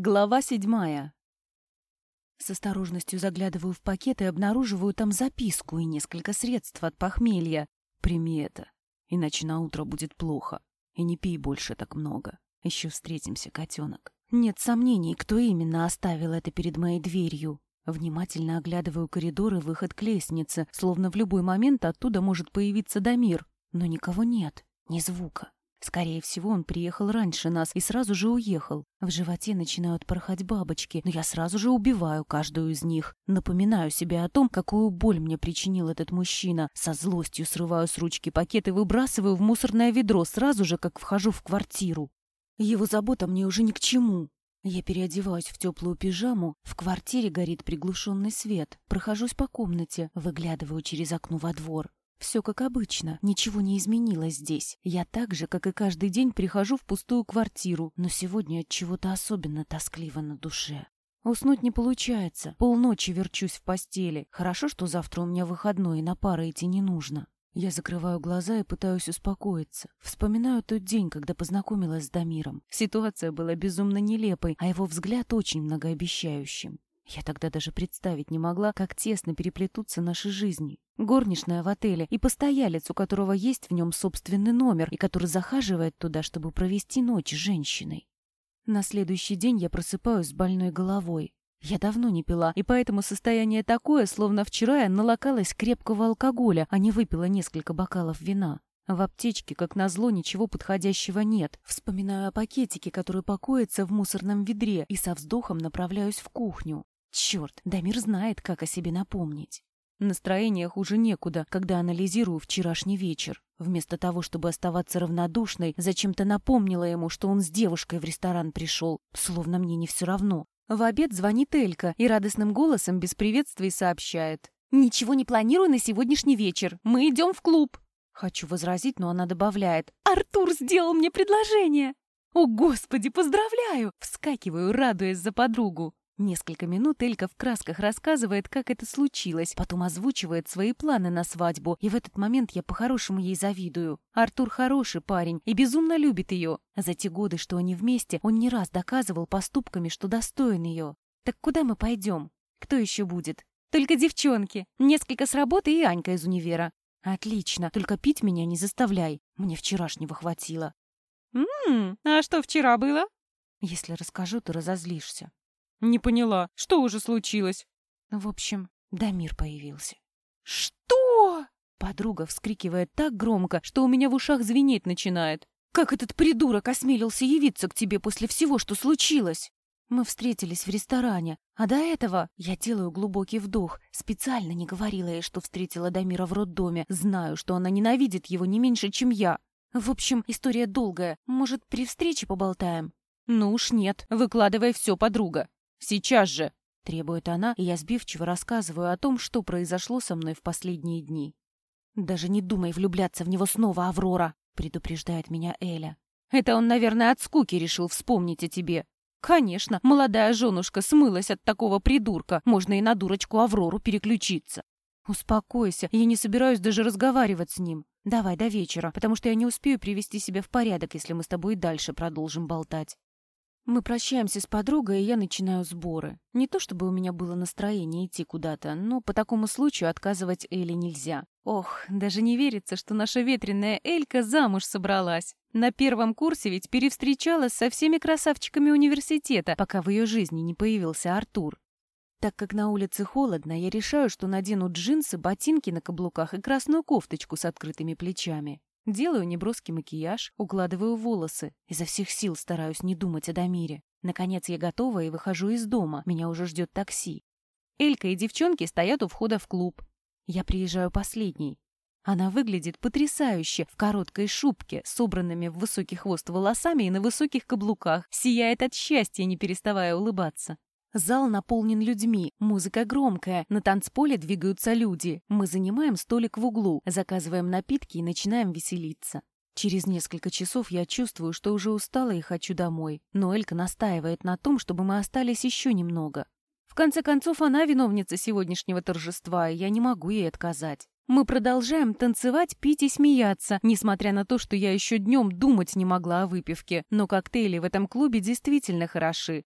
Глава седьмая. С осторожностью заглядываю в пакет и обнаруживаю там записку и несколько средств от похмелья. Прими это, иначе на утро будет плохо. И не пей больше так много. Еще встретимся, котенок. Нет сомнений, кто именно оставил это перед моей дверью. Внимательно оглядываю коридор и выход к лестнице, словно в любой момент оттуда может появиться Дамир. Но никого нет, ни звука. Скорее всего, он приехал раньше нас и сразу же уехал. В животе начинают порхать бабочки, но я сразу же убиваю каждую из них. Напоминаю себе о том, какую боль мне причинил этот мужчина. Со злостью срываю с ручки пакет и выбрасываю в мусорное ведро сразу же, как вхожу в квартиру. Его забота мне уже ни к чему. Я переодеваюсь в теплую пижаму, в квартире горит приглушенный свет. Прохожусь по комнате, выглядываю через окно во двор. Все как обычно, ничего не изменилось здесь. Я так же, как и каждый день, прихожу в пустую квартиру, но сегодня от чего-то особенно тоскливо на душе. Уснуть не получается. Полночи верчусь в постели. Хорошо, что завтра у меня выходной, и на пары идти не нужно. Я закрываю глаза и пытаюсь успокоиться. Вспоминаю тот день, когда познакомилась с Дамиром. Ситуация была безумно нелепой, а его взгляд очень многообещающим. Я тогда даже представить не могла, как тесно переплетутся наши жизни. Горничная в отеле и постоялец, у которого есть в нем собственный номер и который захаживает туда, чтобы провести ночь с женщиной. На следующий день я просыпаюсь с больной головой. Я давно не пила, и поэтому состояние такое, словно вчера я налокалась крепкого алкоголя, а не выпила несколько бокалов вина. В аптечке, как назло, ничего подходящего нет. Вспоминаю о пакетике, который покоится в мусорном ведре, и со вздохом направляюсь в кухню. Черт, Дамир знает, как о себе напомнить. Настроение хуже некуда, когда анализирую вчерашний вечер. Вместо того, чтобы оставаться равнодушной, зачем-то напомнила ему, что он с девушкой в ресторан пришел, словно мне не все равно. В обед звонит Элька и радостным голосом без приветствий сообщает. «Ничего не планирую на сегодняшний вечер. Мы идем в клуб». Хочу возразить, но она добавляет. «Артур сделал мне предложение!» «О, Господи, поздравляю!» Вскакиваю, радуясь за подругу. Несколько минут Элька в красках рассказывает, как это случилось, потом озвучивает свои планы на свадьбу, и в этот момент я по-хорошему ей завидую. Артур хороший парень и безумно любит ее. За те годы, что они вместе, он не раз доказывал поступками, что достоин ее. Так куда мы пойдем? Кто еще будет? Только девчонки. Несколько с работы и Анька из универа. Отлично, только пить меня не заставляй. Мне вчерашнего хватило. «Ммм, а что вчера было?» Если расскажу, ты разозлишься. «Не поняла. Что уже случилось?» В общем, Дамир появился. «Что?» Подруга вскрикивает так громко, что у меня в ушах звенеть начинает. «Как этот придурок осмелился явиться к тебе после всего, что случилось?» Мы встретились в ресторане, а до этого я делаю глубокий вдох. Специально не говорила ей, что встретила Дамира в роддоме. Знаю, что она ненавидит его не меньше, чем я. В общем, история долгая. Может, при встрече поболтаем? Ну уж нет. Выкладывай все, подруга. Сейчас же!» — требует она, и я сбивчиво рассказываю о том, что произошло со мной в последние дни. «Даже не думай влюбляться в него снова, Аврора!» — предупреждает меня Эля. «Это он, наверное, от скуки решил вспомнить о тебе. Конечно, молодая женушка смылась от такого придурка. Можно и на дурочку Аврору переключиться». «Успокойся, я не собираюсь даже разговаривать с ним. Давай до вечера, потому что я не успею привести себя в порядок, если мы с тобой дальше продолжим болтать». Мы прощаемся с подругой, и я начинаю сборы. Не то чтобы у меня было настроение идти куда-то, но по такому случаю отказывать Эле нельзя. Ох, даже не верится, что наша ветреная Элька замуж собралась. На первом курсе ведь перевстречалась со всеми красавчиками университета, пока в ее жизни не появился Артур. Так как на улице холодно, я решаю, что надену джинсы, ботинки на каблуках и красную кофточку с открытыми плечами. Делаю неброский макияж, укладываю волосы. Изо всех сил стараюсь не думать о Дамире. Наконец я готова и выхожу из дома. Меня уже ждет такси. Элька и девчонки стоят у входа в клуб. Я приезжаю последней. Она выглядит потрясающе в короткой шубке, собранными в высокий хвост волосами и на высоких каблуках, сияет от счастья, не переставая улыбаться. Зал наполнен людьми, музыка громкая, на танцполе двигаются люди. Мы занимаем столик в углу, заказываем напитки и начинаем веселиться. Через несколько часов я чувствую, что уже устала и хочу домой. Но Элька настаивает на том, чтобы мы остались еще немного. В конце концов, она виновница сегодняшнего торжества, и я не могу ей отказать. Мы продолжаем танцевать, пить и смеяться, несмотря на то, что я еще днем думать не могла о выпивке. Но коктейли в этом клубе действительно хороши.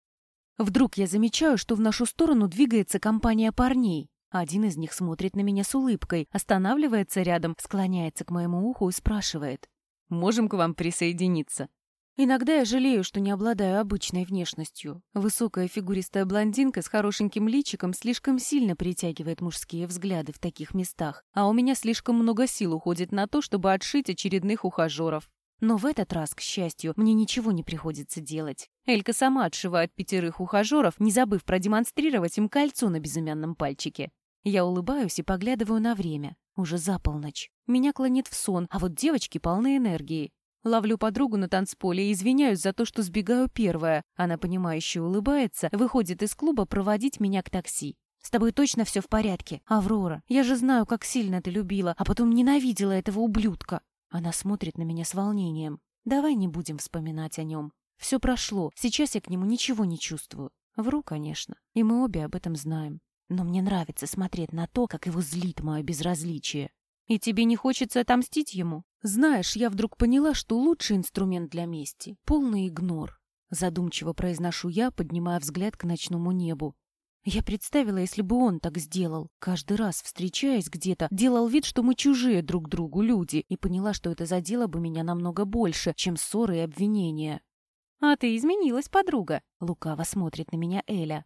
Вдруг я замечаю, что в нашу сторону двигается компания парней. Один из них смотрит на меня с улыбкой, останавливается рядом, склоняется к моему уху и спрашивает. «Можем к вам присоединиться?» Иногда я жалею, что не обладаю обычной внешностью. Высокая фигуристая блондинка с хорошеньким личиком слишком сильно притягивает мужские взгляды в таких местах, а у меня слишком много сил уходит на то, чтобы отшить очередных ухажеров. Но в этот раз, к счастью, мне ничего не приходится делать. Элька сама отшивает пятерых ухажеров, не забыв продемонстрировать им кольцо на безымянном пальчике. Я улыбаюсь и поглядываю на время. Уже за полночь. Меня клонит в сон, а вот девочки полны энергии. Ловлю подругу на танцполе и извиняюсь за то, что сбегаю первая. Она, понимающе улыбается, выходит из клуба проводить меня к такси. «С тобой точно все в порядке, Аврора? Я же знаю, как сильно ты любила, а потом ненавидела этого ублюдка». Она смотрит на меня с волнением. «Давай не будем вспоминать о нем. Все прошло, сейчас я к нему ничего не чувствую. Вру, конечно, и мы обе об этом знаем. Но мне нравится смотреть на то, как его злит мое безразличие. И тебе не хочется отомстить ему? Знаешь, я вдруг поняла, что лучший инструмент для мести — полный игнор. Задумчиво произношу я, поднимая взгляд к ночному небу. Я представила, если бы он так сделал. Каждый раз, встречаясь где-то, делал вид, что мы чужие друг другу люди, и поняла, что это задело бы меня намного больше, чем ссоры и обвинения. «А ты изменилась, подруга», — лукаво смотрит на меня Эля.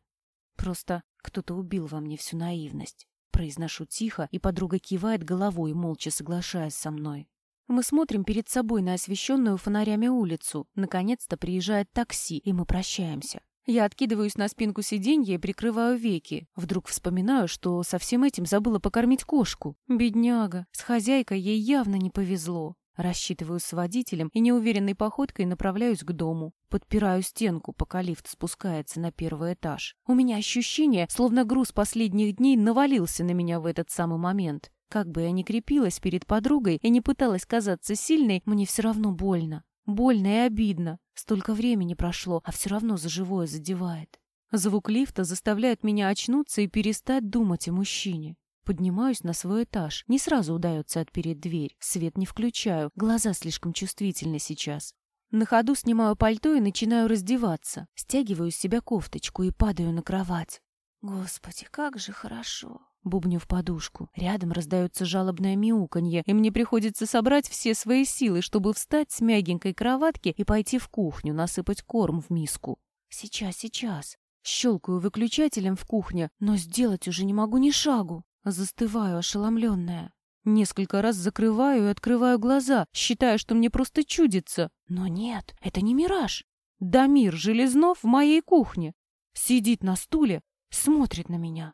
Просто кто-то убил во мне всю наивность. Произношу тихо, и подруга кивает головой, молча соглашаясь со мной. Мы смотрим перед собой на освещенную фонарями улицу. Наконец-то приезжает такси, и мы прощаемся. Я откидываюсь на спинку сиденья и прикрываю веки. Вдруг вспоминаю, что со всем этим забыла покормить кошку. Бедняга. С хозяйкой ей явно не повезло. Рассчитываю с водителем и неуверенной походкой направляюсь к дому. Подпираю стенку, пока лифт спускается на первый этаж. У меня ощущение, словно груз последних дней навалился на меня в этот самый момент. Как бы я ни крепилась перед подругой и не пыталась казаться сильной, мне все равно больно. Больно и обидно. Столько времени прошло, а все равно за живое задевает. Звук лифта заставляет меня очнуться и перестать думать о мужчине. Поднимаюсь на свой этаж. Не сразу удается отпереть дверь. Свет не включаю. Глаза слишком чувствительны сейчас. На ходу снимаю пальто и начинаю раздеваться. Стягиваю с себя кофточку и падаю на кровать. Господи, как же хорошо. Бубню в подушку. Рядом раздается жалобное мяуканье, и мне приходится собрать все свои силы, чтобы встать с мягенькой кроватки и пойти в кухню, насыпать корм в миску. Сейчас, сейчас. Щелкаю выключателем в кухне, но сделать уже не могу ни шагу. Застываю, ошеломленная. Несколько раз закрываю и открываю глаза, считая, что мне просто чудится. Но нет, это не мираж. Дамир Железнов в моей кухне. Сидит на стуле, смотрит на меня.